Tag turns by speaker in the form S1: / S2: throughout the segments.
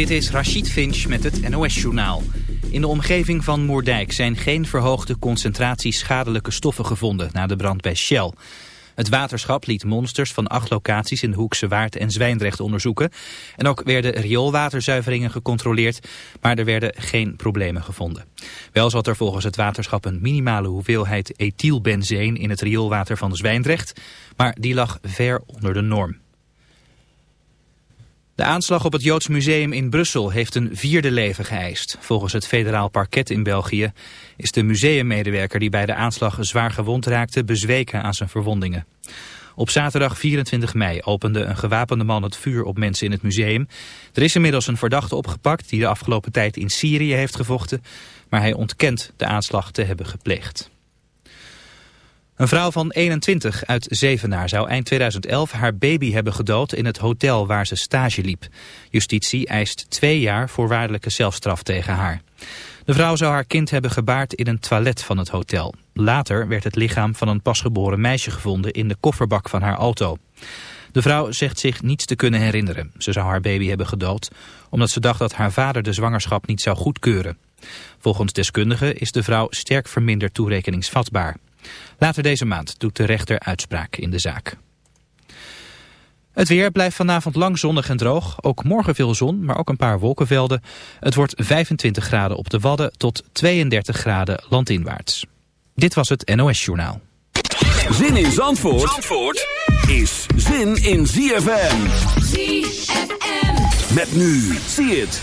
S1: Dit is Rachid Finch met het NOS-journaal. In de omgeving van Moerdijk zijn geen verhoogde concentraties schadelijke stoffen gevonden na de brand bij Shell. Het waterschap liet monsters van acht locaties in de Hoekse Waard en Zwijndrecht onderzoeken. En ook werden rioolwaterzuiveringen gecontroleerd, maar er werden geen problemen gevonden. Wel zat er volgens het waterschap een minimale hoeveelheid ethylbenzeen in het rioolwater van Zwijndrecht, maar die lag ver onder de norm. De aanslag op het Joods Museum in Brussel heeft een vierde leven geëist. Volgens het federaal parket in België is de museummedewerker die bij de aanslag zwaar gewond raakte bezweken aan zijn verwondingen. Op zaterdag 24 mei opende een gewapende man het vuur op mensen in het museum. Er is inmiddels een verdachte opgepakt die de afgelopen tijd in Syrië heeft gevochten, maar hij ontkent de aanslag te hebben gepleegd. Een vrouw van 21 uit Zevenaar zou eind 2011 haar baby hebben gedood in het hotel waar ze stage liep. Justitie eist twee jaar voorwaardelijke zelfstraf tegen haar. De vrouw zou haar kind hebben gebaard in een toilet van het hotel. Later werd het lichaam van een pasgeboren meisje gevonden in de kofferbak van haar auto. De vrouw zegt zich niets te kunnen herinneren. Ze zou haar baby hebben gedood omdat ze dacht dat haar vader de zwangerschap niet zou goedkeuren. Volgens deskundigen is de vrouw sterk verminderd toerekeningsvatbaar. Later deze maand doet de rechter uitspraak in de zaak. Het weer blijft vanavond lang zonnig en droog. Ook morgen veel zon, maar ook een paar wolkenvelden. Het wordt 25 graden op de Wadden tot 32 graden landinwaarts. Dit was het NOS Journaal.
S2: Zin in Zandvoort, Zandvoort is zin in ZFM. ZFM. Met nu, zie het.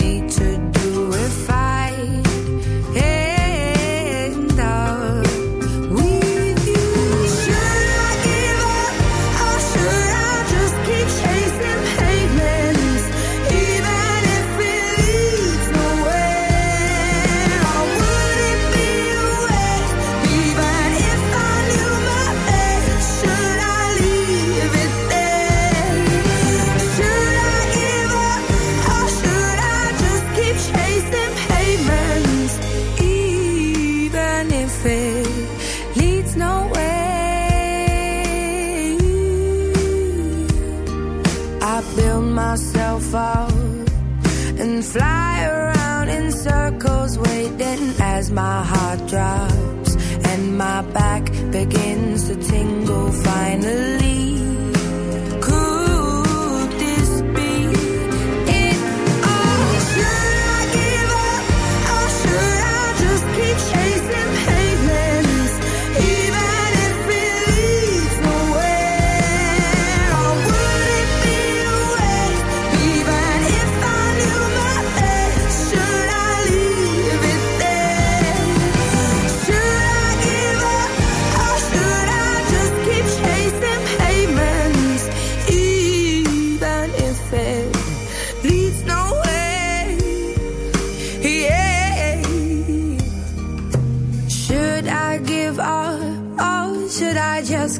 S3: drive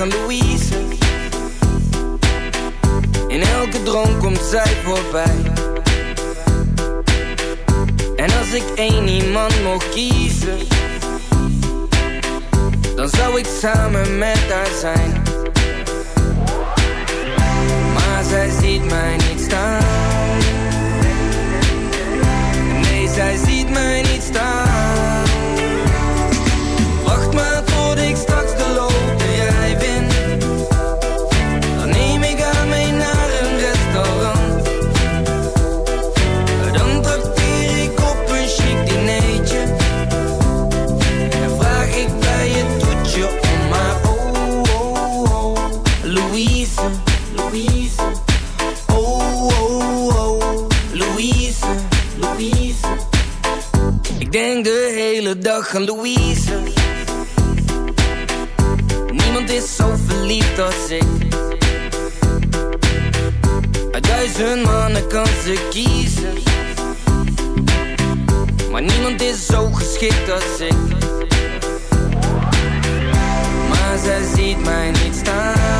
S4: aan Louise. In elke droom komt zij voorbij.
S5: En als ik één iemand mocht kiezen Dan zou ik samen met haar zijn. Maar zij ziet mij niet staan. Nee, zij ziet mij niet staan. Aan Louise. Niemand is zo verliefd als ik. Uit duizend mannen kan ze kiezen. Maar niemand is zo geschikt als ik. Maar zij ziet mij niet staan.